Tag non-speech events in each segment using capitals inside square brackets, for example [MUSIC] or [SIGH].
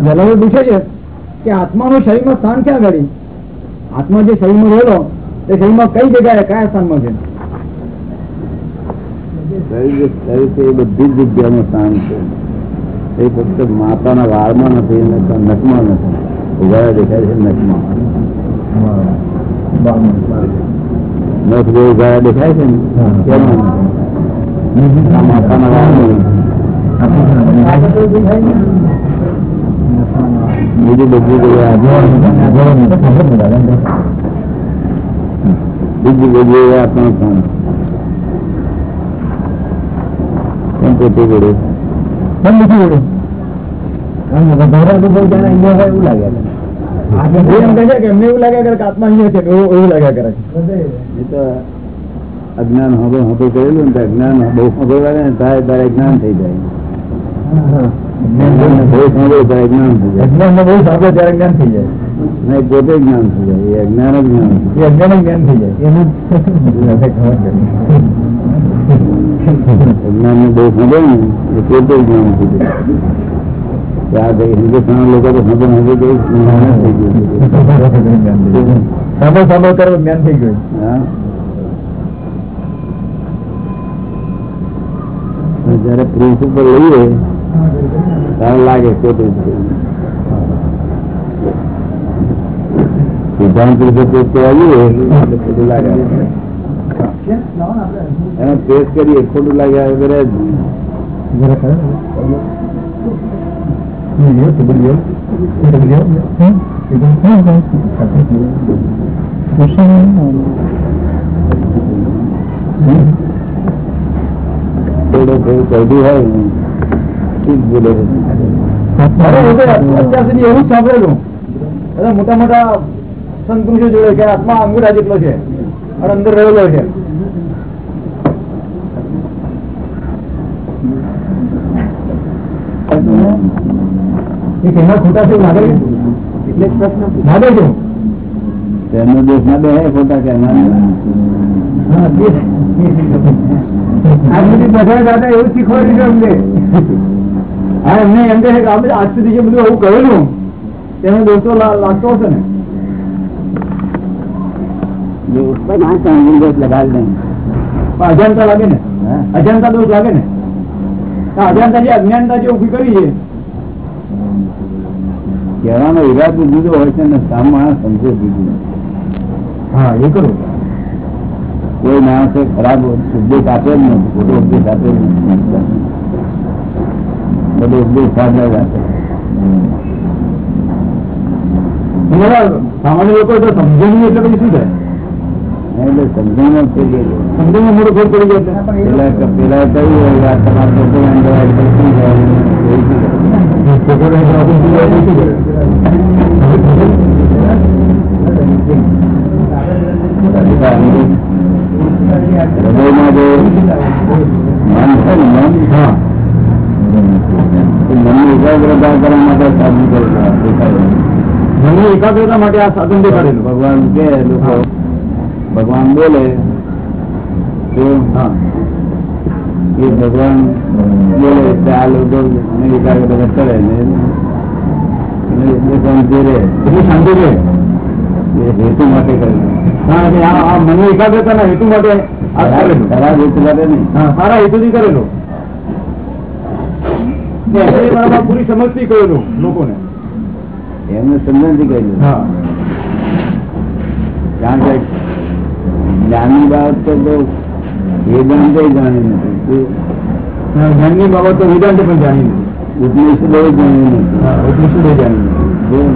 વેલાવે પૂછે છે કે આત્માનું શરીરમાં સ્થાન ક્યાં આગળ આત્મા જે શરીરમાં રહેલો તે શરીરમાં કઈ જગ્યાએ કયા સ્થાનમાં છે શરીર શરીર છે એ બધી જ જગ્યામાં સ્થાન છે એ ફક્ત માતાના વાળમાં નથી અને નખમાં નથી ઉગાડા દેખાય છે નખમાં નખ જે ઉગાડા દેખાય છે ને તેમાં નથી. આ માતાના વાળમાં બીજું બધું બીજી જગ્યાએ આપણે પણ કેમ પોતે જોડે કેમ નથી બોલું? એ એમ કહે છે કે એમને એવું લાગ્યા કરે કે અહીંયા છે એવું એવું લાગ્યા કરે તો અજ્ઞાન હવે હવે કરેલું ને અજ્ઞાન બહુ ખબર ને તારે તારે જ્ઞાન થઈ જાય. બહુ સાંભળે ત્યારે જ્ઞાન થઈ જાય અજ્ઞાનમાં બહુ સાંભળે ત્યારે જ્ઞાન થઈ જાય નહીં પોતે જ્ઞાન થઈ જાય એ અજ્ઞાન જ જ્ઞાન છે. એ અજ્ઞાન જ્ઞાન થઈ જાય એનું અજ્ઞાન ને બહુ ખબર ને એ પોતે જ્ઞાન થઈ જાય ત્યાં જઈ હિન્દુસ્તાન લોકો તો ખબર હવે તો જ્ઞાન જ થઈ ગયું સાંભળ સાંભળ કરો જ્ઞાન થઈ ગયું હા જયારે પ્રિન્સ ઉપર લઈએ ત્યારે લાગે પોતે જ છે. સિદ્ધાંત રીતે પોતે આવીએ એટલે ખોટું લાગે એનો ટેસ્ટ કરીએ ખોટું લાગ્યા વગર જ નહીં. જરા કરો બોલ્યો તો બોલ્યો બોલ્યો હમ થોડો થોડું કઢી હોય ઠીક બોલે અત્યાર સુધી એવું જ સાંભળેલું એટલે મોટા મોટા સંત જોડે કે આત્મા અંગુઠા જેટલો છે અને અંદર રહેલો છે એ ખોટા છે લાગે એટલે પ્રશ્ન લાગે છે તેમનો દેશ ના બે ખોટા કે ના હા, તે- આજ સુધી બધા દાદા એવું શીખવાડી છે અમને હા એમને એમ કહે કે આપણે આજ સુધી બધું આવું કરેલું તેનો દોષો લાગતો હશે ને? અજાણતા લાગે ને? હોય છે ને સામ માણસ સમજે હા એ કરો. કોઈ માણસે ખરાબ ઉપદેશ આપે જ નહીં ખોટો ઉપદેશ આપે જ નહીં બધો ઉપદેશ સાજા જ આપે બધા સામાન્ય લોકો તો સમજે નહીં એટલે પછી શું થાય એટલે સમજણ જ થઈ ગયેલું સમજણમાં મોટો ફેર પડી જાય એટલે પેલા પેલા કહ્યું હોય કે આ તમારે પોતે અંદર પડતું જાય એવું શું કરે? હૃદયમાં જે મન છે ને મન હા એ મનની એકાગ્રતા કરવા માટે સાધન કરેલા મનની એકાગ્રતા માટે આ સાધન દેખાડેલું. ભગવાન કે લોકો ભગવાન બોલે તો એ ભગવાન બોલે એટલે આ લોકો એકાગ્રતા કરે ને શાંતિ રહે. એટલી શાંતિ રહે એ હેતુ માટે કરે. મને એકાગ્રતા એકાગ્રતાના હેતુ માટે આ ખરાબ હેતુ માટે નહીં. સારા હેતુથી કરેલું. ને પૂરી સમજથી કરેલું લોકોને એમને સમજણથી કહ્યું હા કારણ કે જ્ઞાનની બાબત તો બહુ વેદાંત જાણી નથી જ્ઞાનની બાબત તો વેદાંત પણ જાણી નથી ઉપનિષદો જાણી નથી હા ઉપનિષદો જાણી નથી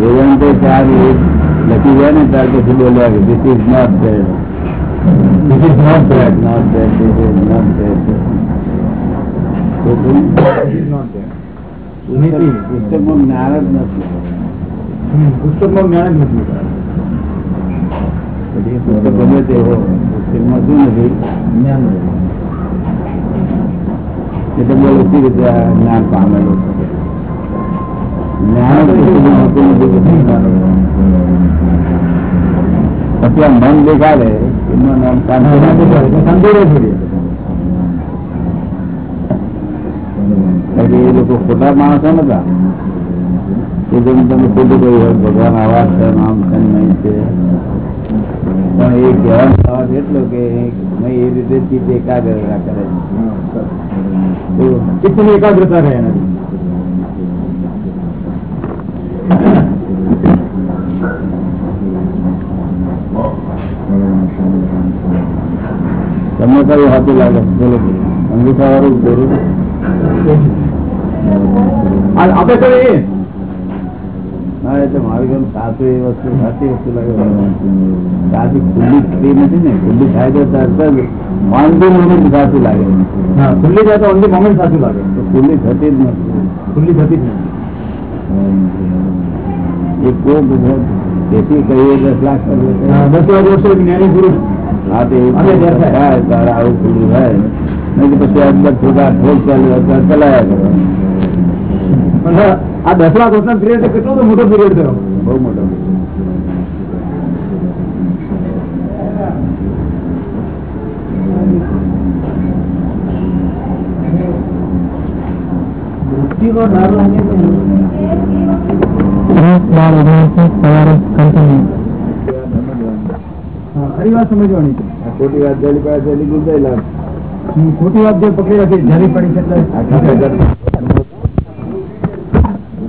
વેદાંતો ચાર વેદ લખી જાય ને ત્યાર પછી બોલ્યા કે this is not there This is not bad. Not there this is not there પુસ્તકમાં જ્ઞાન જ નથી પુસ્તકમાં શું નથી જ્ઞાન એ તો બોલે રીતે જ્ઞાન પામેલું જ્ઞાન પછી આ મન દેખાડે, એમનું નામ દેખાડે સમજે એટલે એ લોકો ખોટા માણસો નતા કે જેમ તમે ખોટું કહ્યું હોય ભગવાન આવા છે આમ છે ને નહીં છે પણ એ કહેવાનો અવાજ એટલો કે નહીં એ રીતે ચિત્ત એકાગ્ર કરે છે તો ચિત્તની એકાગ્રતા રહે એનાથી તમને કયું સાચું લાગે બોલો અંગીઠા વાળું બોલું આ આપણે કહીએ ના એટલે મારું કેમ સાચું એ વસ્તુ સાચી વસ્તુ લાગે સાચી ખુલ્લી થતી નથી ને ખુલ્લી થાય તો તરત જ વાંધો મને સાચું લાગે ખુલ્લી જાય તો ઓનલી મોમેન્ટ સાચું લાગે ખુલ્લી થતી જ નથી. ખુલ્લી થતી જ નથી. એ તેથી કહીએ દસ લાખ દસ લાખ વર્ષે જ્ઞાની પુરુષ. હા તો આવું ખુલ્લું થાય. પછી અંદર થોડા ઠોક ચાલ્યો ચલાયા કરો. આ દસ લાખ પીરિયડ કેટલો મોટો પીરિયડ થયો? બહુ મોટો. ખરી વાત સમજવાની છે. આ ખોટી વાત જલી પાસે જલી લાગ ખોટી વાત જે પકડી રાખી જરી પડી છે એટલે આખા જગત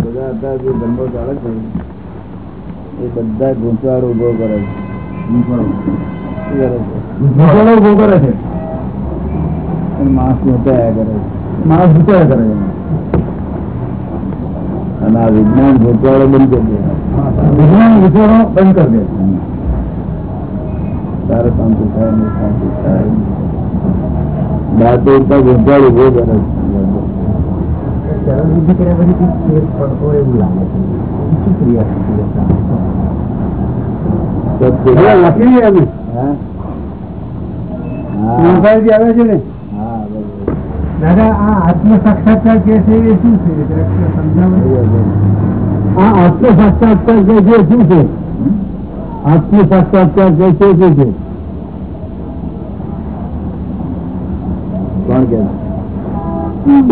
બધા અત્યારે જે ધંધો ચાલે છે એ બધા ગૂંચવાડ ઊભો કરે છે. ઊભો કરે અને માણસ ગૂંચાયા કરે છે. માણસ વિચાર કરે છે? અને આ વિજ્ઞાન ગૂંચવાડો બંધ કરી દે. વિજ્ઞાન વિચારો બંધ કરી દે? તારે શાંતિ થાય શાંતિ થાય. દાંતો ઉપર ગૂંચવાડ ઊભો કરે છે હવે લખી આવી હા? હા. આવે છે ને? હા, બરોબર. દાદા આ આત્મ સાક્ષાત્કાર કે છે એ શું છે? આ આત્મ સાક્ષાત્કાર કે છે શું છે? આત્મ સાક્ષાત્કાર કે છે શું છે કોણ કે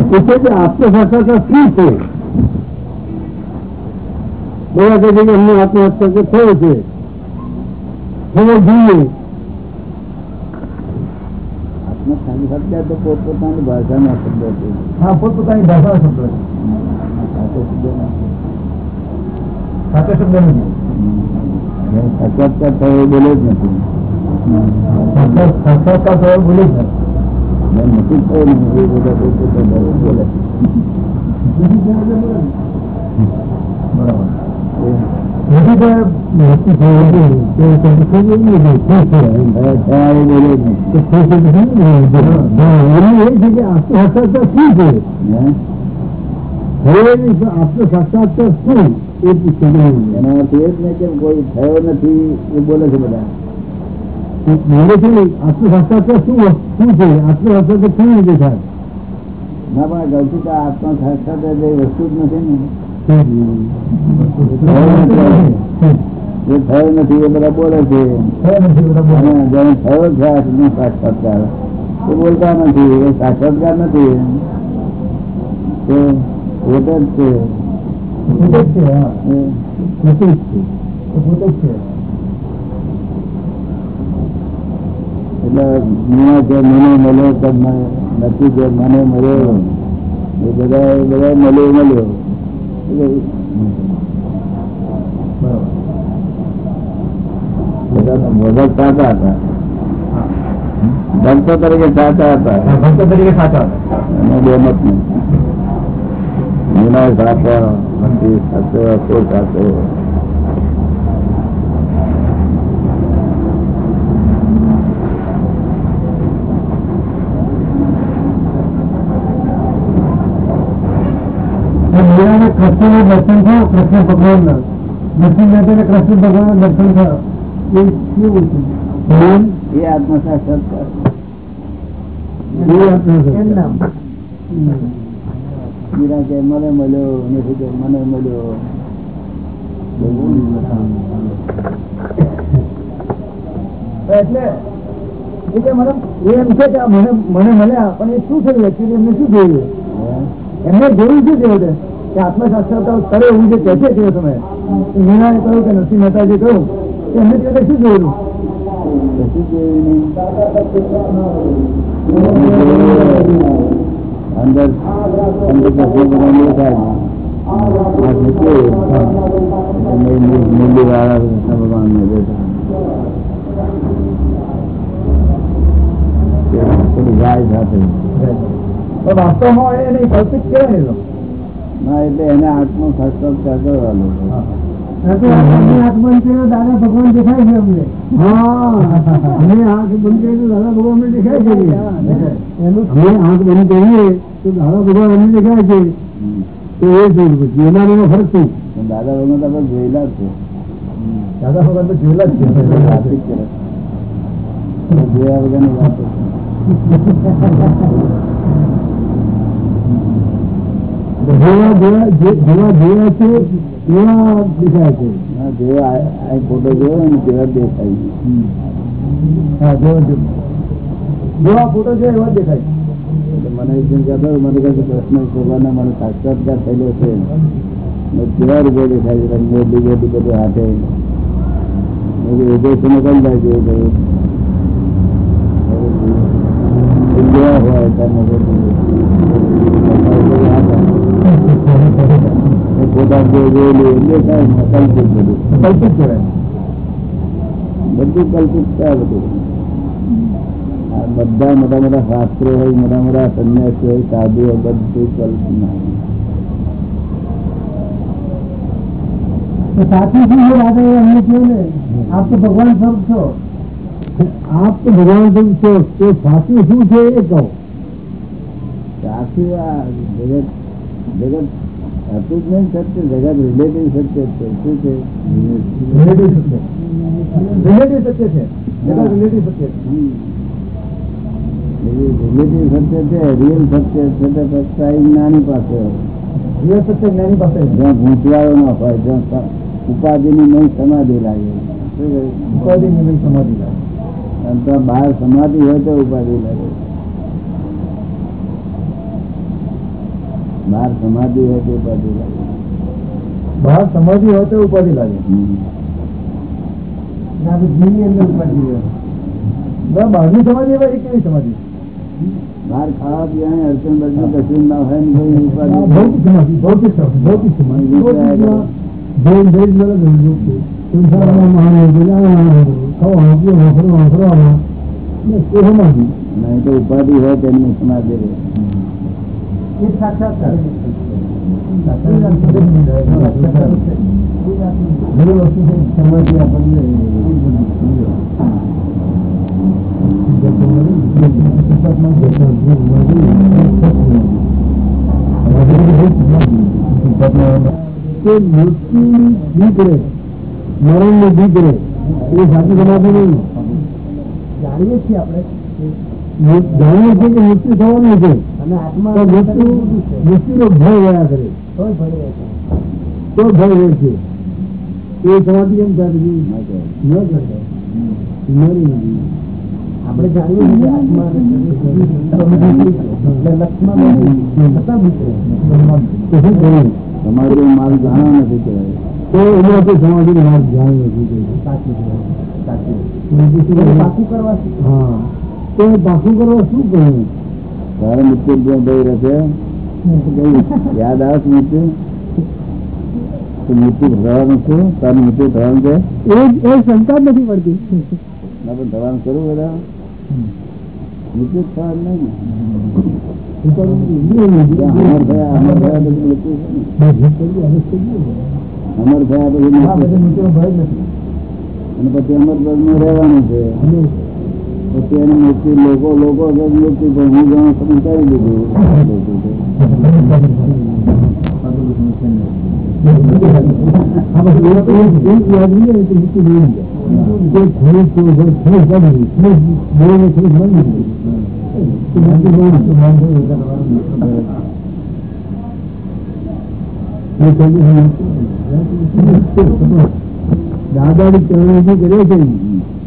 પૂછે કે આત્મ સાક્ષાત્કાર શું છે. છે કે અમને આત્મહત્યા સાક્ષાત્કાર થયો છે. થવો જોઈએ. આત્મસાક્ષાત્કાર તો પોતપોતાની ભાષાના શબ્દો છે. હા પોતપોતાની શબ્દ છે. સાચો શબ્દ નથી. શબ્દ સાક્ષાત્કાર થયો બોલે જ નથી. આત્મ સાક્ષાત્કાર શું એ પૂછે એના અર્થ જ નહીં કે કોઈ થયો નથી, એ બોલે છે બધા. મારે છે ને આત્મ સાક્ષાત્કાર શું શું છે? સાક્ષાત્કાર કેવી રીતે થાય? ના પણ ગૌતિક આ આત્મા સાક્ષાત્કાર જે વસ્તુ જ નથી ને. થયો નથી. એ બધા બોલે છે. જેને થયો છે આત્મનો સાક્ષાત્કાર એ બોલતા નથી એ સાક્ષાત્કાર નથી. તે પોતે જ છે. પોતે જ છે પોતે જ છે. એ પોતે જ છે એટલે મને કે મને મળ્યો તો મને નથી કે મને મળ્યો એ બધા એ બધા મળ્યો મળ્યો એટલે બરાબર બધા ભગત સાચા હતા ભક્તો તરીકે સાચા હતા ભક્ત તરીકે સાચા હતા અને બે મત નહીં વિનય સાચો નથી સાચો હતો સાચો કૃષ્ણના દર્શન થયું કૃષ્ણ ભગવાનના. દર્શન માટે કૃષ્ણ ભગવાનના દર્શન થયા એ કેવું છે? એ મને મળ્યો મને મળ્યો. એટલે એ મને એમ છે કે મને મને મળ્યા પણ એ શું થયું? એમને શું જોયું? એમને જોયું શું બધે કે આત્મશાસ્ત્ર કરે એવું જે કહે છે તે સમયે મીનાએ કહ્યું કે નરસિંહ મહેતાજી કહ્યું કે એમને તે વખતે શું જોયેલું કશું જોયું નહીં. અંદર અંદર કશું બધા દેખાય આ મૂકે અને મૂલ્ય વાળા કૃષ્ણ ભગવાનને બેઠા પેલી ગાય સાથે પણ વાસ્તવમાં એ નહીં કલ્પિત કહેવાય ને ના એટલે એને આત્મ સાક્ષાત્કાર કરવાનો દાદા ભગવાન દેખાય છે અમને. હા અમે આંખ બંધ કરીએ તો દાદા ભગવાન અમને દેખાય છે. આંખ બંધ કરીએ તો દાદા ભગવાન અમને દેખાય છે. તો એ જોયું પછી એના એનો ફરક શું? દાદા ભગવાન તો આપણે જોયેલા જ છે. દાદા ભગવાન તો જોયેલા જ છે. જોયા વગરની વાતો [LAUGHS] જેવા જેવા છે એવા દેખાય છે જેવો ફોટો જોયો ને તેવા દેખાય જેવો ફોટો છે એવા દેખાય મને એક કહેતો મને કહે કે કૃષ્ણ મને સાક્ષાત્કાર થયેલો છે કેવા દેખાય છે મોટી મોટી બધું હાથે છે ને કઈ જાય જેવું કેવા હોય તમે ફોટા જે જોયેલું એ દેખાય ને કલ્પિત બધું કલ્પિત કહેવાય બધું કલ્પિત છે આ બધું આ બધા મોટા મોટા શાસ્ત્રો હોય મોટા મોટા સંન્યાસી હોય સાધુ હોય બધું કલ્પના તો સાચું શું છે દાદા એ અમને કહ્યું ને આપ તો ભગવાન સબ છો આપ તો ભગવાન શું છો તે સાચું શું છે એ કહો સાચું આ જગત જગત હતું જ નહીં સત્ય. જગત રિલેટિવ સત્ય છે. શું છે? રિલેટિવ સત્ય. છે. રિલેટિવ સત્ય છે. રિલેટિવ સત્ય છે સત્ય છે તે ફક્ત જ્ઞાની પાસે. રિયલ સત્ય જ્ઞાની પાસે જ્યાં ગૂંચવાયો ન હોય જ્યાં ઉપાધિની નહીં સમાધિ લાગે. શું કહ્યું? ઉપાધિ સમાધિ લાગે. બહાર સમાધિ હોય તો ઉપાધિ લાગે. બહાર સમાધિ હોય તો ઉપાધિ લાગે બહાર સમાધિ હોય તો ઉપાધિ લાગે હમ. ના તો જીવની અંદર ઉપાધિ હોય ના, બહારની સમાધિ હોય એ કેવી સમાધિ બહાર ખાવા પીવાની અડચણ બડચણ કશું ના હોય ને કોઈ ઉપાધિ ભૌતિક સમાધિ ભૌતિક સમાધિ ભૌતિક સમાધિ ભૌતિકમાં જૈન જૈન બધા ધર્મો છે. સંસારમાં માણસ બોલાવવાનો, ખાવાનો, પીવાનો, ફરવાનો, ફરવાનો. બસ એ સમાધિ. નહીં તો ઉપાધિ હોય તેમની સમાધિ રહે એ સાક્ષાત્કાર ઘણી વસ્તુ છે સમાધિ આપણને કે મૃત્યુની બીક રહે મરણની બીક રહે એ સાચી સમાધિ નહીં જાણીએ છીએ આપણે મૃત- જાણીએ છીએ કે મૃત્યુ થવાનું છે મૃત્યુનો ભય રહ્યા કરે. તોય ભરે છે. તો ભય રહે છે. એ સમાધિ કેમ થાય કહેવાય. ન કરે. મરી નથી આપણે આત્મા તમારો કહેવાય. તો એમાં તો સમાધિ નો માર્ગ જાણ્યો નથી કરવું? પાકું કરવા હા. તો પાકું કરવા શું કરવું? તારે મિત્ર જ્યાં ભાઈ રહેશે યાદ આવે છે મૃત્યુ મૃત્યુ થવાનું છે તારું મૃત્યુ થવાનું છે? એ એ શંકા નથી પડતી. ના પણ થવાનું કરું બધા. મૃત્યુ થવાનું નહીં અમર થયા પછી. અમર રહેવાનું છે. પછી એને મૃત્યુ લોકો લોકો કે મૃત્યુ પણ હું જાણું તમે કરી દીધું હા, બસ એ તો એક- એક યાદ રહી જાય તો મૃત્યુ નહીં જાય. કોઈ થોડું થોડું થોડું થોડું કાઢી દે. થોડું બોલે થોડું માની દે. તો મૃત્યુ માની દે. એ કહ્યું હું મૃત્યુ. દાદાની ચરણે જે કરે છે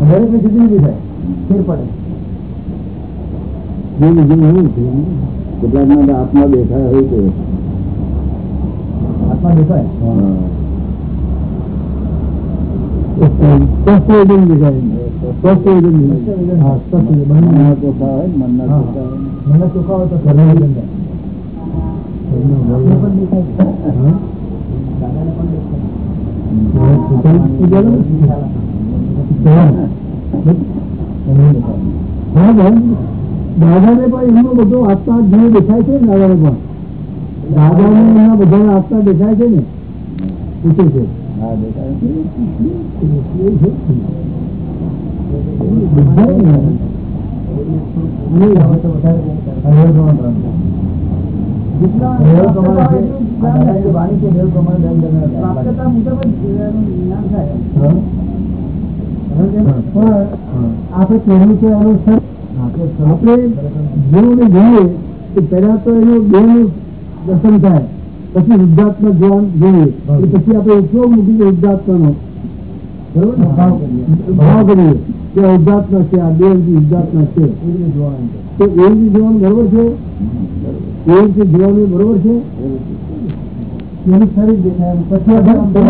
જુદી જુદી જુદી થાય પાછી. દરેક ને જુદી જુદી થાય ફેર પડે જેવું જેવું એવું છે કેટલાકમાં તો આત્મા દેખાય હોય છે આત્મા દેખાય સ્પષ્ટ દેખાય સ્પષ્ટ હા સ્પષ્ટ બંને મનના ચોખા હોય ને મનના હા. દાદાને પણ એમનો બધો આત્મા જેવો દેખાય છે ને દાદાને પણ. દાદાને એમના બધા આત્મા દેખાય છે ને? પૂછે છે. હા દેખાય દેખાય ને? આપણે કહેવું છે એનું સર આપણે જેવું ને જોઈએ કે પહેલા તો એનું દેહ નું દર્શન થાય પછી વૃદ્ધાત્મા જોવાનું જોઈએ એ પછી આપણે ઉપયોગ મૂકી દઈએ વૃદ્ધાત્મા નો બરોબર ને? ભાવ કરીએ. ભાવ કરીએ કે આ વૃદ્ધાત્મા છે આ દેહ વૃદ્ધાત્મા છે તો એવું બી જોવાનું બરોબર છે એવું છે જોવાનું બરોબર છે એનું શરીર દેખાય પછી આપણે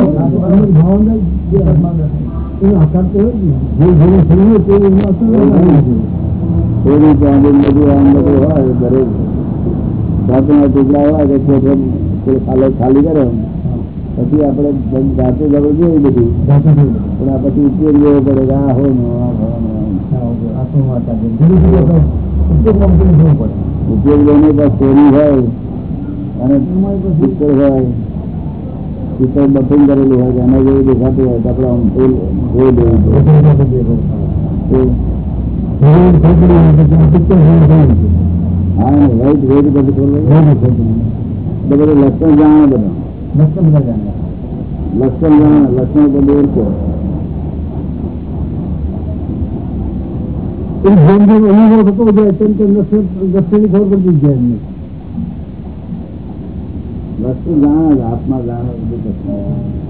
ભાવના જે એનો આકાર તો હોય જ ને. જે જેનું શરીર તે એનો અસર હોય ચાંદી બધું આમ બધું હોય દરેક ધાતુના ટુકડા હોય કે છે તે તે ખાલી ખાલી કરે પછી આપણે જાતે જરૂર જોઈએ બધું. પણ આ પછી ઉપયોગ લેવો પડે કે આ હોય ને આ હોય ને ઉપયોગ લઈને ચોરી હોય અને પિત્તળ હોય. પિત્તળ બફિંગ કરેલું હોય કે એના જેવું દેખાતું હોય તો આપણે આમ ફૂલ જોઈ લેવું જોઈએ તો શરીર ખોટું હોય તો ત્યાં પિક્ચર હોય તો હોય છે. હા ને રાઈટ વેરી બધું ખોલવું હોય છે ખોટું. એટલે બધું લક્ષણ જાણે બધા લક્ષણ જાણે લક્ષણ તો દૂર છે એ જેમ જેમ અનુભવ થતો જાય તેમ તેમ લક્ષણ લક્ષણની ખબર પડતી જ જાય એમને. લક્ષણ જાણે છે, આત્મા જાણે બધું લક્ષણ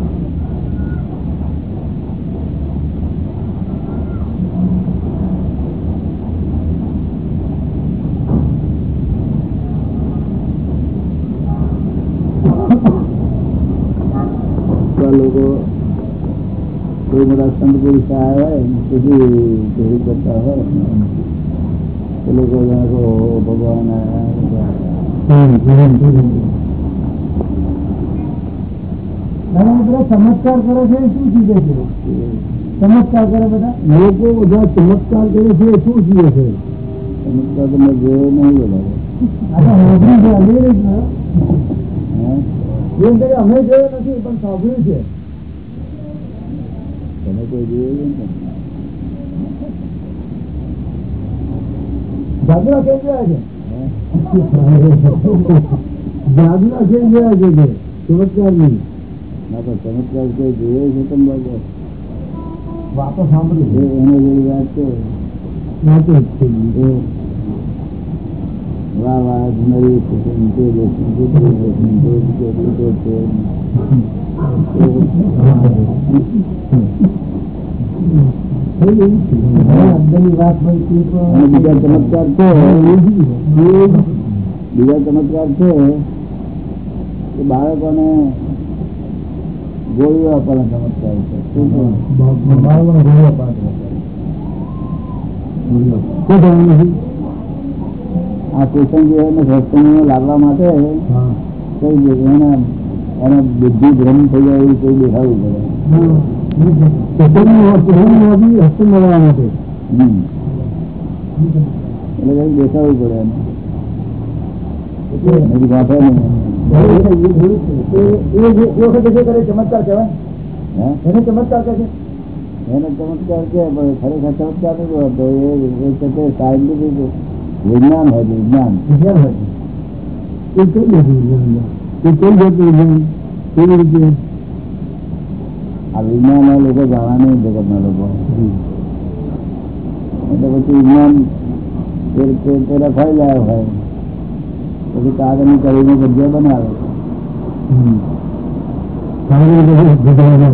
આ લોકો કોઈ મોટા સંત પુરુષ આવ્યા હોય ને સુધી ચોરી કરતા હોય એ લોકો જાણે કે ઓહો, ભગવાન આવ્યા. ચમત્કાર કરે છે શું શીખે છે? ચમત્કાર કરે બધા? લોકો બધા ચમત્કાર કરે છે શું શીખે છે? ચમત્કાર તમે જોયો નહીં બધા અમે જોયો નથી પણ સાંભળ્યું છે. તમે કોઈ જોયું છે જાગરા કેમ ગયા છે? કેમ જોયા છે ચમત્કાર નહીં. ના પણ ચમત્કાર કોઈ જોયો છે તમે બાજુ? વાતો સાંભળી એ એને જેવી વાત છે વાતો જ છે એ વાહ વાહ નવી કુસુમ તે દેશની કુસુમ દેશની તે રીતે રીતે છે. થઈ ગયું છે. અંદરની વાત હોય તે તો અને બીજા ચમત્કાર છે બીજા ચમત્કાર છે કે બાળકોને ગોળીઓ ચમત્કાર છે. આ કૃષ્ણજીઓને સત્સંગમાં લાવવા માટે કઈ એને એને બુદ્ધિ ભ્રમ થઈ જાય એવું કઈ દેખાવું પડે. એટલે કઈ દેખાડવું પડે એને ગાંઠે નહીં. વિજ્ઞાન હોય વિજ્ઞાન વિજ્ઞાન આ વિજ્ઞાનના લોકો જાણા નહીં જગતના લોકો એટલે પછી વિજ્ઞાન ફરી લાવ્યો હોય. પછી કાગળની કરીને જગ્યા બનાવે હમ. સારી રીતે ઘટાડવા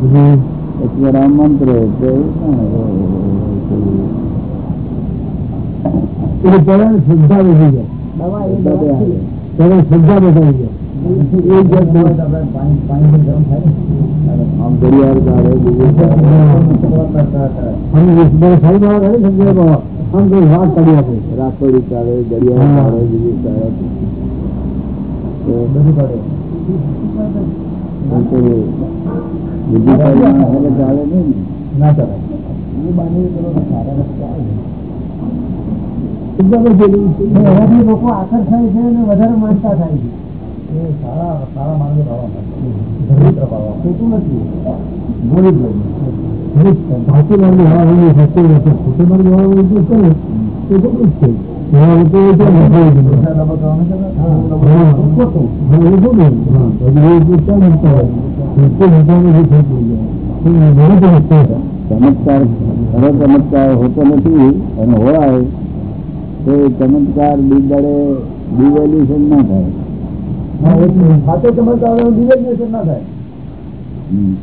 પછી પછી રામ મંત્ર એટલે એટલે પહેલા શ્રદ્ધા બેસી જાય પહેલા શ્રદ્ધા બેસાઈ જાય એ જાતનું આમ ઘડિયાળ કાઢે બીજું કાઢે. हम इस बार सारी बात है સમજો વાત કરી આપો રાખોડી કાઢે ગળિયા કાઢે લોકો આકર્ષાય છે અને વધારે માનતા થાય છે. સારા સારા નથી જ સાચી માર્ગે હવાવાની સસ્તો રહેશે ખોટે માર્ગે લોકો એ ખોટું. જે છે. ચમત્કાર ખરો ચમત્કાર હોતો નથી અને હોય તો ચમત્કાર બીજાડે ડિવેલ્યુશન ના થાય હા, એ જ. સાચો ચમત્કાર હોય, divination ના થાય હમ.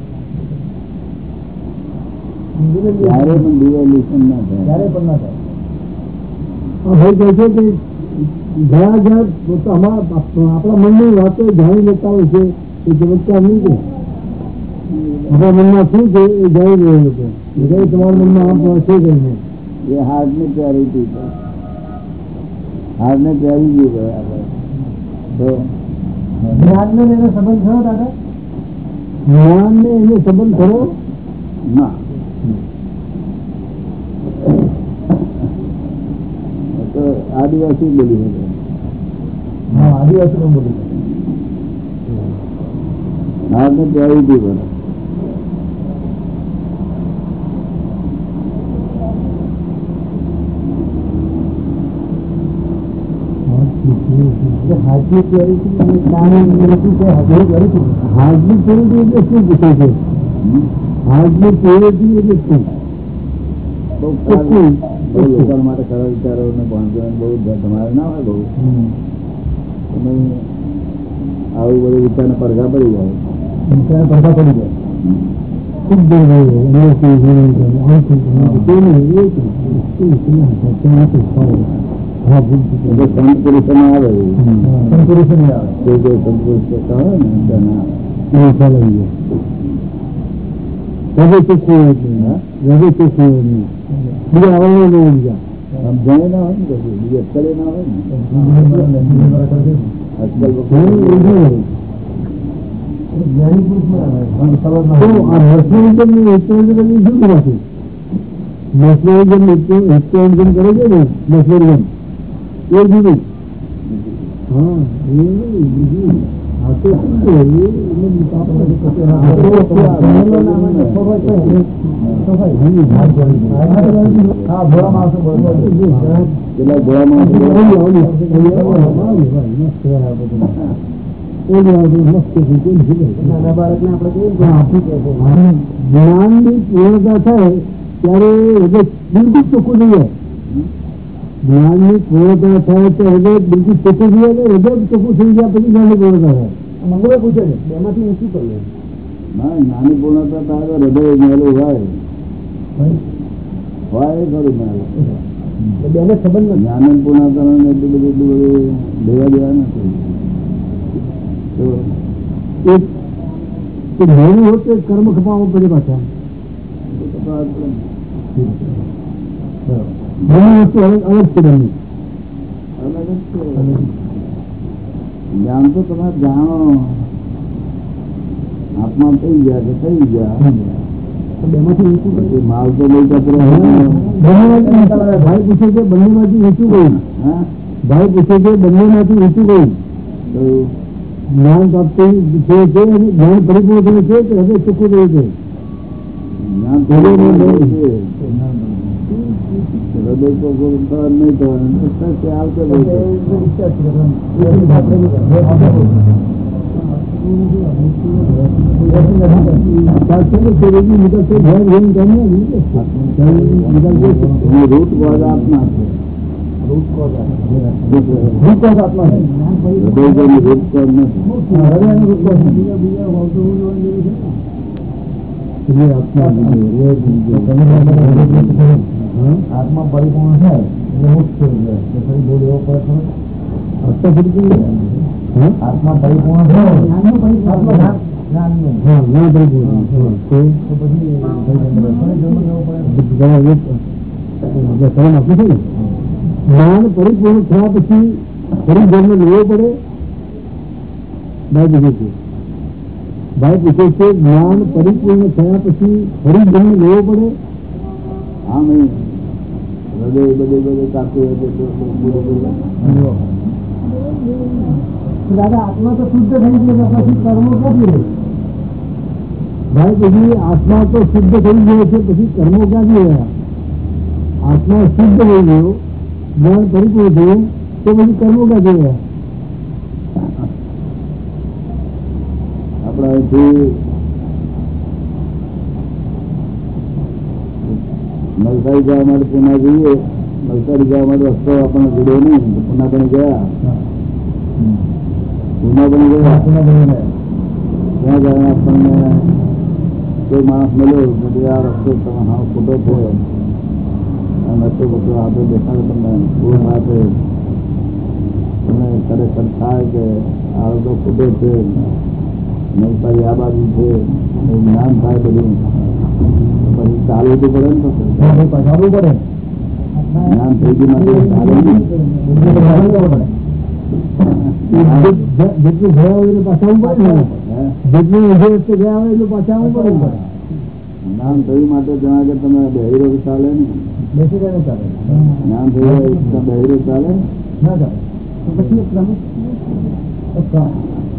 ત્યારે પણ ડિવેલ્યુશન ના થાય ત્યારે પણ ના થાય ભાઈ કહે છે કે ઘણા જણ પોતા અમારા આપણા મનની વાતો જાણી લેતા હોય છે એ ચમત્કાર નહીં છે આપણા મનમાં શું છે એ જાણી લે એ લોકો એ કહે તમારા મનમાં આમ પણ છે કઈ એ હાર્ટ ની પ્યોરિટી છે હાર્ટ ને પ્યારી ગયું ભાઈ આપણે તો જ્ઞાન ને એને સંબંધ ખરો દાદા જ્ઞાન ને એને સંબંધ ખરો ના. તો આદિવાસી બોલી હા આદિવાસી બોલી હાર્ટ ને પ્યોરિટી બોલે હાજરી પ્યોરિટી અને જ્ઞાન પ્યોરિટી છે હાજરી પ્યોરિટી હાજરી પ્યોરિટી એટલે શું પૂછે છે હમ? હાજરી પ્યોરિટી એટલે શું બહુ ખરાબ બહુ લોકો માટે ખરા વિચારો ને ભણતર બહુ તમારે ના હોય બહુ તમે આવું બધું વિચારને પડઘા પડી જાય ત્યાં પડતા પડી જાય ખૂબ દૂર ગયો એનો કોઈ જીવન છે આમ છે તે નહીં એ છે. ના આવે સંપૂર્ણ નહીં આવે. જે જે સંત પુરુષ કહેતા હોય ને તેને ના હોય ને કશું બીજી અક્કલે ના હોય ને. અક્કલ તો વગર આ નર્સરિઝમની હિસ્ટોરિઝમની શું નથી કરે છે ને નર્સરિઝમ એ ની હા એ બીજું આ તો શું એટલે પૂર્ણતા થાય ત્યારે હૃદય બિલકુલ ચોખ્ખું થઈ જાય જ્ઞાનની પૂર્ણતા થાય તો હૃદય બિલકુલ ચોખ્ખું થઈ જાય ને હૃદય ચોખ્ખું થઈ ગયા પછી જ્ઞાનની પૂર્ણતા થાય. મંગળે પૂછે છે એમાંથી હું શું કરું? ના નાની પૂર્ણતા થાય તો હૃદય મેલું હોય. હોય ખરું બેને સંબંધ જ્ઞાન પૂર્ણતા એટલું બધું એટલું બધું લેવા દેવા નથી. એક મેળું હોત તો કર્મ ખપાવવું પડે પાછા. એ તો વાત છે. બંને વસ્તુ અલગ અલગ છે બંને અલગ જ છે જ્ઞાન તો તમે જાણો આત્મા થઈ ગયા કે થઈ ગયા બેમાંથી ઊંચું કયું? પછી માલ તો બહુ કચરો બંનેમાંથી ભાઈ પૂછે છે બંનેમાંથી ઊંચું કયું હા ભાઈ પૂછે છે બંનેમાંથી ઊંચું કયું તો જ્ઞાન પ્રાપ્તિ છે છે અને જ્ઞાન પરિપૂર્ણ થયું છે કે હૃદય ચોખ્ખું થયું છે જ્ઞાન તો બહુ છે. હૃદય તો કોઈ થવાનું નહીં થવાનું તો થશે, આવશે બધું. એની રૂટ કોઝ આત્મા છે હૃદય કોઈની રૂટ કોઝ નથી આત્મા પરિપૂર્ણ થાય એટલે મુક્ત થઈ જાય એટલે ફરી બોલ એવો પડે ખરો? આત્મા પરિપૂર્ણ થાય આત્મા જ્ઞાનનું. તો પછી ફરી જન્મ લેવો પડે જ્ઞાન પરિપૂર્ણ થયા પછી ફરી જન્મ લેવો પડે ભાઈ પૂછે છે ભાઈ પૂછે છે જ્ઞાન પરિપૂર્ણ થયા પછી ફરી જન્મ લેવો પડે આમ નહીં હૃદય બધે બધે કાપી હોય તો પૂરું પૂરું દાદા આત્મા તો શુદ્ધ થઈ ગયો પછી કર્મો ક્યાંથી રહે ભાઈ પછી આત્મા તો શુદ્ધ થઈ ગયો છે પછી કર્મો ક્યાંથી રહ્યા આત્મા શુદ્ધ થઈ ગયો જ્ઞાન પરિપૂર્ણ થયું તો પછી કર્મો ક્યાંથી રહ્યા આપણે અહીંથી નવસારી જવા માટે પુના જઈએ નવસારી જવા માટે રસ્તો આપણને જુડે નહીં તો પુના પણ ગયા પુના પણ ગયા આત્મા બનીને. ત્યાં ગયા આપણને કોઈ માણસ મળ્યો કે આ રસ્તો તમે હા ખોટો છે આ નશો બધો આપણે દેખાડે તમને ભૂલ આપે તમને ખરેખર થાય કે આ રસ્તો ખોટો છે નવસારી આ બાજુ છે. જ્ઞાન થાય બધું પછી ચાલવું તો પડે ને પછાડવું પડે. જ્ઞાન થઈ ગયું માટે ચાલે જેટલું ગયા હોય એટલે પાછાવું પડે. ને જેટલું વખતે ગયા હોય એટલું પાછાવું પડે. જ્ઞાન થયું માટે જણા કે તમે બહેરો ચાલે ને? બેસી ને ચાલે. જ્ઞાન થયું બહેરો ચાલે? ના ચાલે. પછી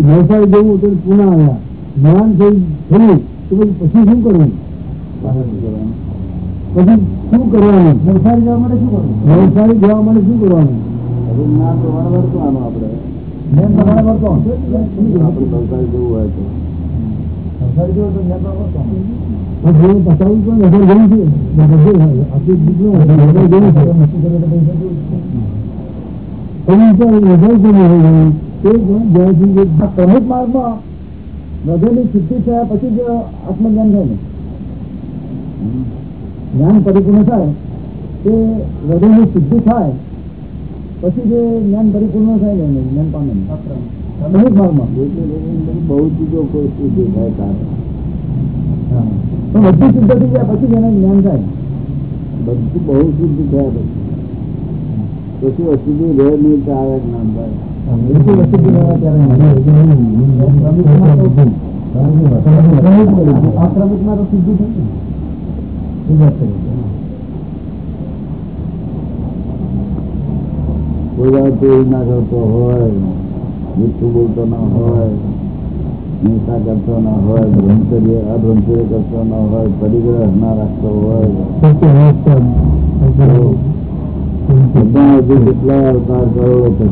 નવસારી જવું તો પુના આવ્યા. મહાન થઈ થયું તો પછી પછી શું કરવું પછી શું કરવાનું? નવસારી જવા માટે શું કરવું નવસારી જવા માટે શું કરવાનું? આપણે વર્તો. આપણે? નવસારી જવું હોય તો. સંસારી જેવું તો વર્તો. પણ નજર ગયું છે? બધું નજર ગયું છે નક્કી કર્યું તો માર્ગમાં હૃદયની સિદ્ધિ થયા પછી જ આત્મજ્ઞાન થાય. ને જ્ઞાન પરિપૂર્ણ થાય તે હૃદયની સિદ્ધિ થાય પછી જે જ્ઞાન પરિપૂર્ણ થાય ને જ્ઞાન પામે ને. માર્ગમાં. બહુ ચીજો કોઈ દેખાય તારે. પણ બધી સિદ્ધ થઈ ગયા પછી જ જ્ઞાન થાય. બધું બહુ શુદ્ધ થયા પછી. પછી વસ્તુ રહે નહીં આવે જ્ઞાન થાય. બિલકુલ વસ્તુ જ ન હોય ત્યારે ક્રમિકમાં તો આ ક્રમિકમાં તો સિદ્ધિ થઈ ને. એ જ વાત કરી. કોઈ વાર ચોરી ના કરતો હોય જૂઠું બોલતો ના હોય હિંસા કરતો ના હોય બ્રહ્મચર્ય અબ્રહ્મચર્ય કરતો ના હોય પરિગ્રહ ના રાખતો હોય બધા હજુ કેટલા અવતાર કરોડો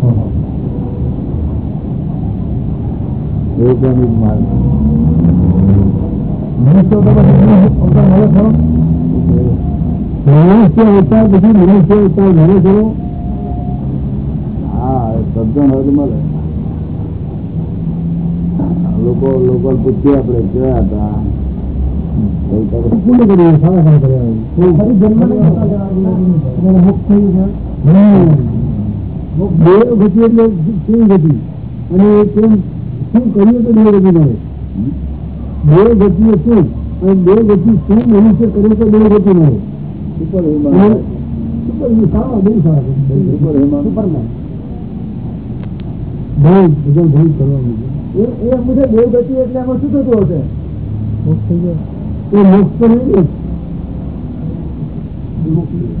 પછી એ પણ એક માર્ગ મનુષ્ય તો પછી અવતાર મળે ખરો મનુષ્ય અવતાર પછી મનુષ્ય અવતાર ઘરે કરો હા એ સજ્જન હોય તો મળે લોકો લોકો પૂછીએ આપણે કેવા હતા કઈ કરે પૂર્ણ કર્યું સારા કામ કર્યા ગતિ એટલે કેવી ગતિ અને કેમ શું કર્યું તો બે ગતિ મળે બે ગતિઓ શું? અને બે ગતિ શું મનુષ્ય કરે તો બે ગતિ મળે ઉપર એ સુપર સારા બહુ સારા સુપર હેમાં સુપરમેન બહુ બધું બહુ કરવાનું છે એ એ મુજબ દેવ ગતિ એટલે એમાં શું થતું હશે? મોક્ષ થઈ જાય એ મોક્ષ તો નહીં. મોક્ષ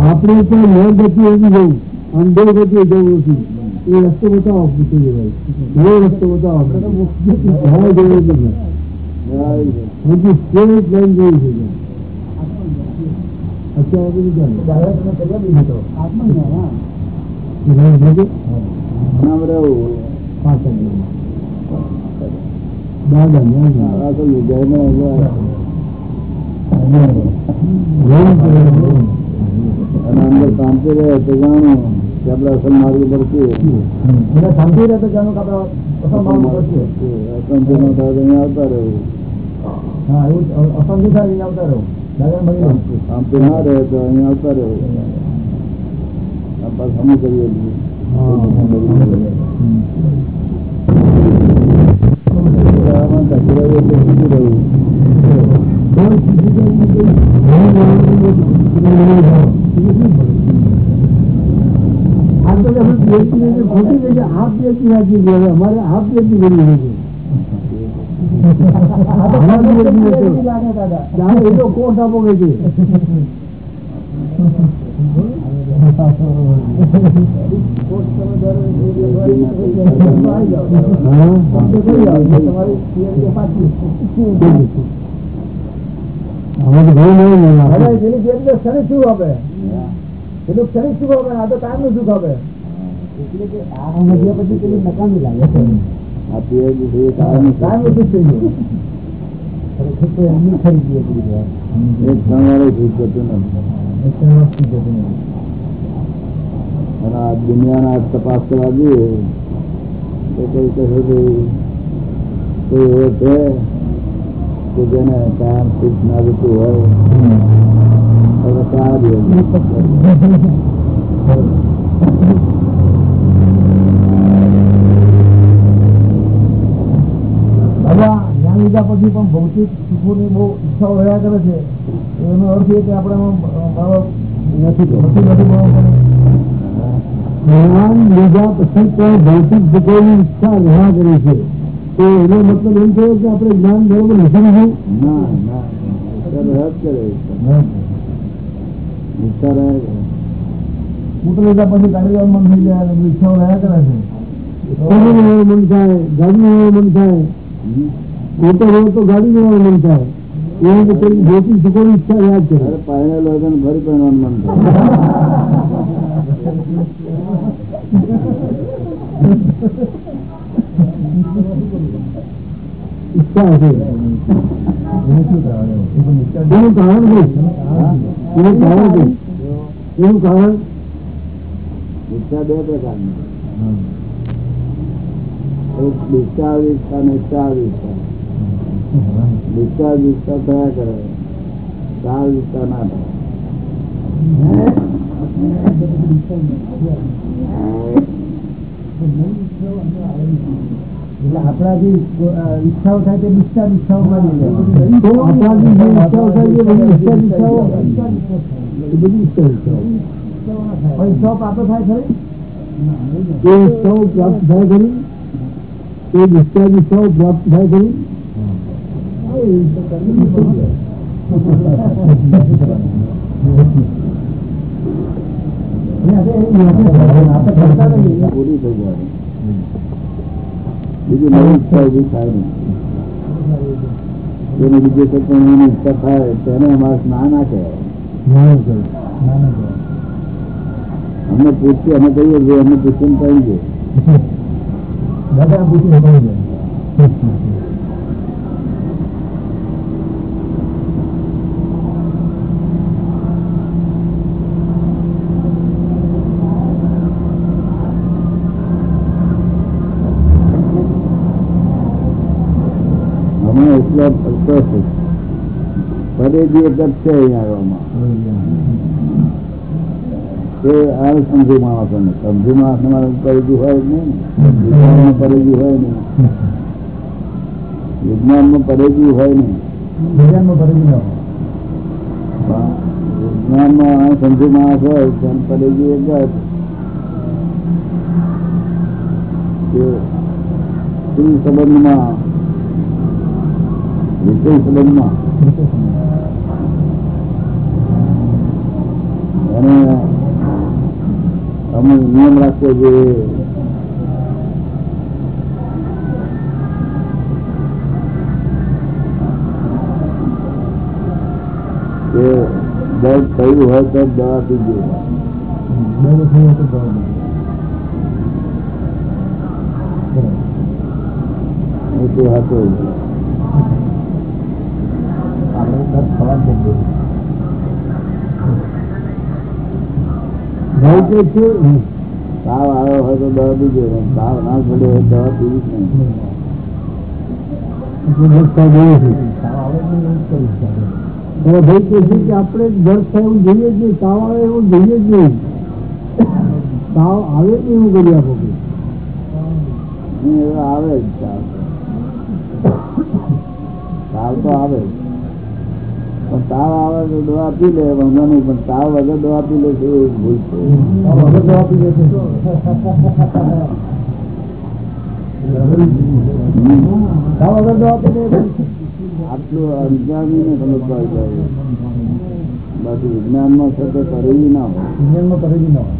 આપણે તો નવ ગતિ એવી જવું અંધો ગતિ જવું નથી એ રસ્તો બતાવો પૂછી ભાઈ. નવો રસ્તો બતાવો. આપણે તો મોક્ષ ગતિ જવા જેવો જ નથી. હજી સ્ટેટ લાઈન જોઈ છે અત્યારે બધું ચાલે. દાદા તમે અને અંદર શાંતિ રહે તો જાણો કે આપણે અસલ મારવું પર શાંતિ રહે તો જાણો કે આપણે અશાંતિ નો થાય તો અહીંયા આવતા રહેવું હા એવું અશાંતિ થાય આવતા રહો. દાદા મળી રહો. શાંતિ ના રહે તો અહીંયા આવતા રહેવું આપણે કરીએ છીએ. ખોટી છે કે આ PhD વાંચી છે. અમારે આ PhD કરવી છે. અમારે PhD નથી. લાગે દાદા ચાલો એ તો કોર્સ આપો કે છે હા. ક્ષણિક સુખ આપે. પેલું ક્ષણિક સુખ આપે આ તો નું સુખ આપે. એટલે કે સમજ્યા પછી પેલી નકામી લાગે છે. નું સુખ થઈ ગયું. દુનિયાના તપાસ કરવા જઈએ તો કોઈ કહે કોઈ એવો છે કે જેને કામ સુખ ના જતું હોય હવે જ્ઞાન લીધા પછી પણ ભૌતિક સુખોની બહુ ઈચ્છાઓ રહ્યા કરે છે. એનો અર્થ એ કે આપણે નથી લીધા પછી પણ ભૌતિક સુખોની ઈચ્છા રહ્યા કરે છે. તો એનો મતલબ એમ થયો કે આપણે જ્ઞાન બરોબર નથી લીધા પછી કાઢી મન થઈ જાય ઈચ્છાઓ રહ્યા કરે છે. ગાડી મન થાય ગાડી મન થાય. મોટો હોય તો ગાડી લેવાનું મન થાય. એવું તો પેલી ભૌતિક સુખોની ઈચ્છા યાદ છે પહેરેલો હોય તો ફરી પહેરવાનું મન થાય. [LAUGHS] ઈચ્છા છે એનું કારણ શું એનું કારણ શું એનું કારણ ઈચ્છા બે પ્રકારની એક ડિસ્ચાર્જ ઈચ્છા અને ચાર્જ ઈચ્છા ડિસ્ચાર્જ ઈચ્છા થયા કરે ચાર્જ ઈચ્છા ના થાય એટલે આપણા જે ઈચ્છાઓ થાય તે ઈચ્છાઓ માની લેવાની. તો જે ઈચ્છાઓ થાય બધી ઈચ્છાઓ બધી ઈચ્છાઓ પણ ઈચ્છાઓ પ્રાપ્ત થાય ખરી? એ ઈચ્છાઓ પ્રાપ્ત થાય ખરી એ ડિસ્ચાર્જ ઈચ્છાઓ પ્રાપ્ત થાય ખરી. આપણે કરતા નથી પૂરી થઈ જાય. બીજી નવી ઈચ્છા ઊભી થાય નહીં. જેને બીજી કોઈ ઈચ્છા થાય તેને અમારે ના ના કહેવાય. અમને પૂછીએ અમે કહીએ છીએ અમને પૂછીને પડી ગયો [LAUGHS] દાદા પૂછી સમજી જાય એટલે ફરતો ફરેજી એક જ છે અહીંયા આ સમજુ માણસો સમજુ માણસ મારે પરેજી હોય નહીં? ને? વિજ્ઞાનમાં પરેજી હોય નહીં વિજ્ઞાનમાં પરેજી હોય. નહીં વિજ્ઞાનમાં ભરેલી વિજ્ઞાનમાં સમજુ માણસ હોય તેમ પરેજી એક જ. સંબંધમાં વિષય સંબંધમાં અને અમુક નિયમ રાખવો જોઈએ કે દર્દ થયું હોય તો દવા પીજો બે વર્ષ થયો તો દવા લીધી. બરાબર. એ તો હતું આપણે દસ સવાર થઈ ગયું. ભાઈ કે છે તાવ આવ્યો હોય તો દવા પીજો તાવ ના પડ્યો હોય તો દવા પીવી જ નહીં એટલે દર્દ થાય જોઈએ છે તાવ આવે એટલે એવું જ કરીશ ત્યારે. હવે ભાઈ કે છે કે આપણે દર્દ થાય એવું જોઈએ જ નહીં તાવ આવે એવું જોઈએ જ નહીં તાવ આવે ને એવું કરી આપો કે નહીં, એ આવે જ તાવ તાવ તો આવે જ પણ તાવ આવે તો દવા પી લે વાંધો નહીં પણ તાવ વગર દવા પી લે છે એ ભૂલ છે. દવા પી લે આટલું અજ્ઞાની ને સમજવા જાય. બાકી વિજ્ઞાનમાં માં તે કરેલી ના હોય. વિજ્ઞાનમાં કરેલી ના હોય.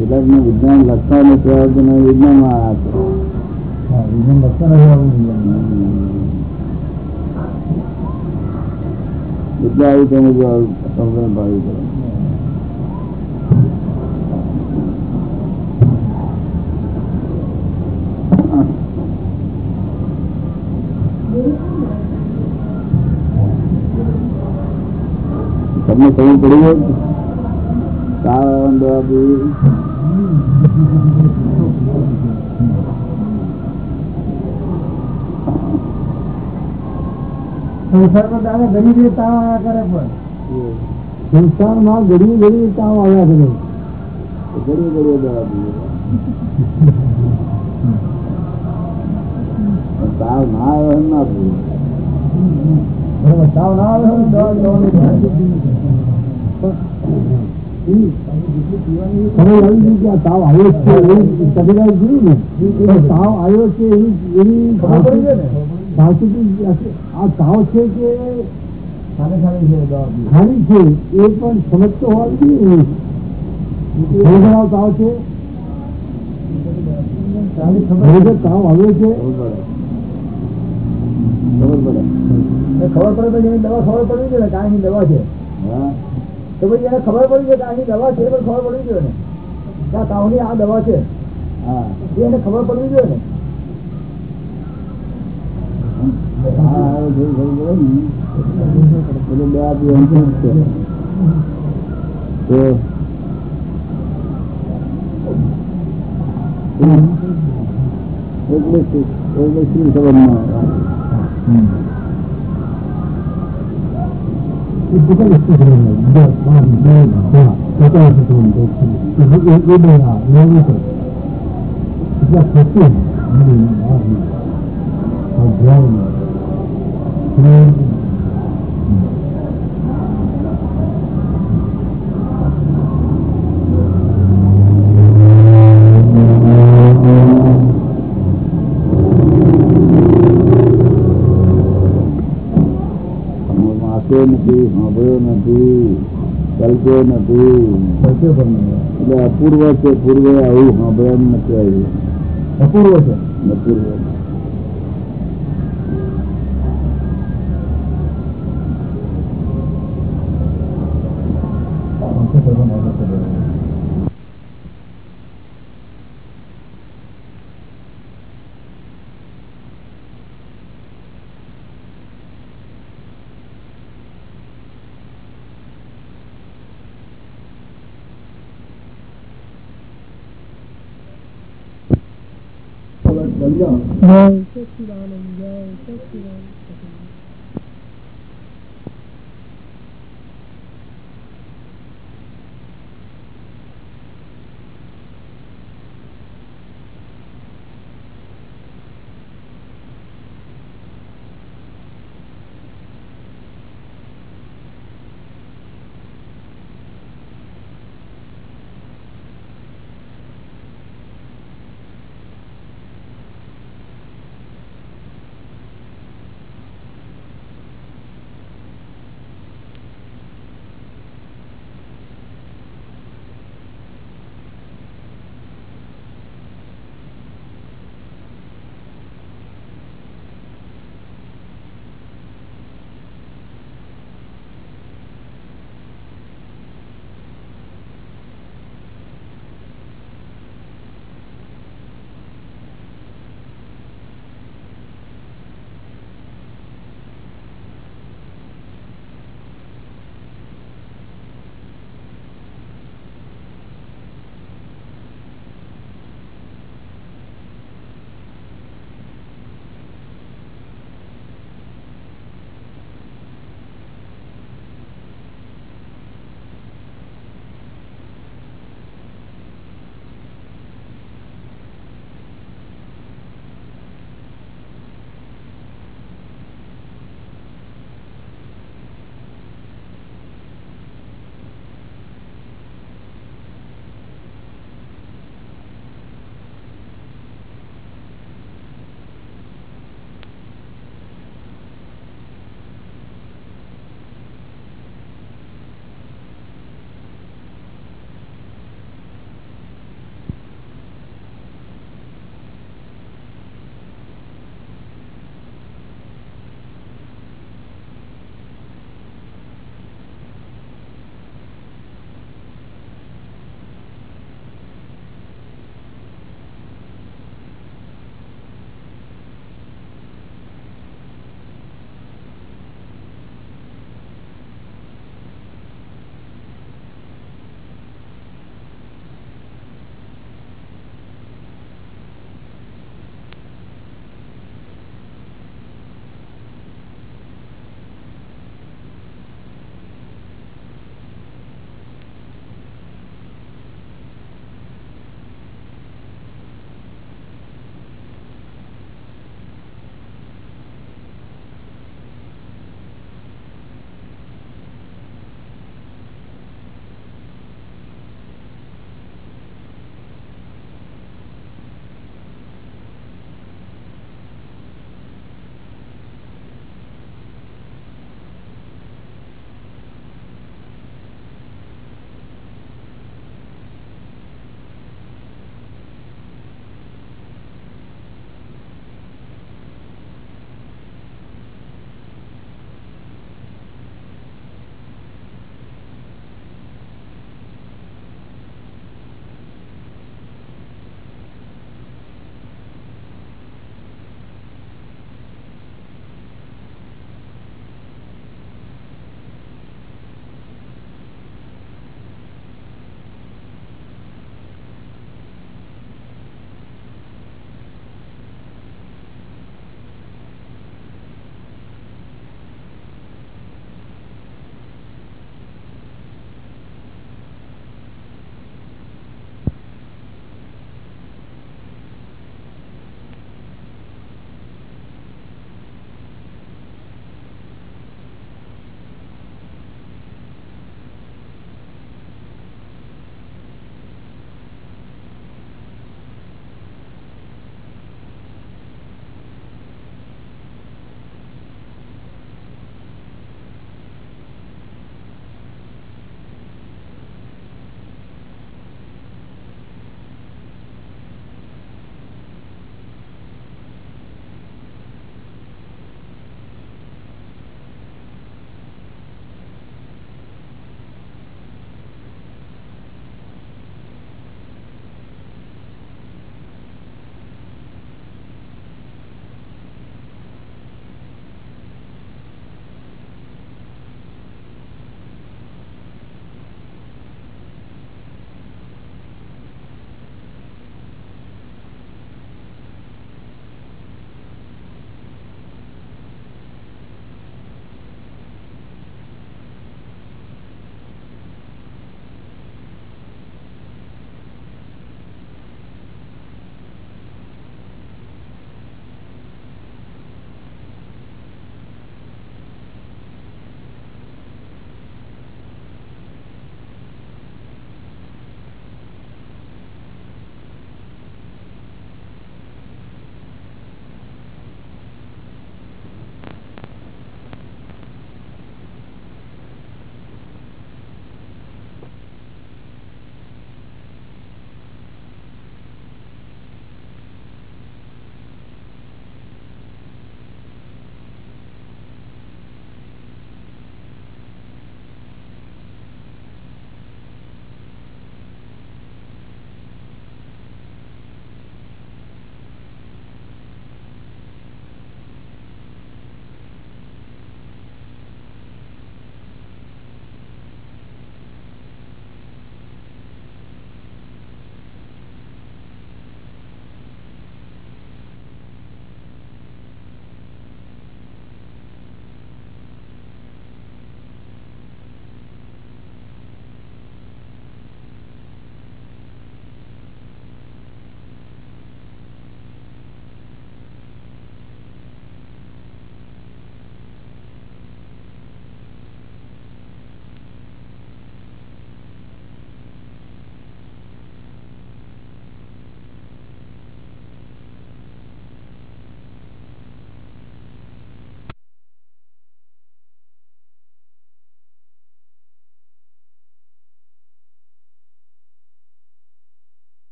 વિજ્ઞાન લખતા નથી આવતું ને વિજ્ઞાનમાં આવડતું એટલે આવી તમે સમજણ પાડી કરો તમને ખબર પડી ગયું તાવ દવા પીવી સંસારમાં તારે ઘણી બધી તાવ આવ્યા કરે પણ. સંસારમાં ઘડી ઘડી તાવ આવ્યા કરે. ઘડી ઘડી તાવ ના આવે એમ ના પીવી તાવ ના આવે દવા લેવાની કે તાવ આવ્યો છે એવી તબીબાઈ જોયું ને? તાવ આવ્યો છે એવી સાવચેતી આ તાવ છે કે. ખાલી છે એ પણ સમજતો હોવા જોઈએ ખરેખર તાવ છે? ખરેખર તાવ આવ્યો છે? ખબર પડે ખબર તો એની દવા ખબર પડવી જોઈએ ને કે દવા છે. હા. તો પછી એને ખબર પડી છે કે આની દવા છે પણ ખબર પડવી જોઈએ ને આ તાવની આ દવા છે હા એને ખબર પડવી જોઈએ ને 你不这个事情的一个就把你的对吧？那这个事情你就去，你是因因为啊，因为什么？比较合适嘛，你你哪里？好漂亮，嗯。નથી કલ્પ્યો નથી. એટલે અપૂર્વ છે પૂર્વે આવું સાંભળવાનું નથી આવ્યું. અપૂર્વ છે? અપૂર્વ 경. 네. 섹시라는 경, 섹시라는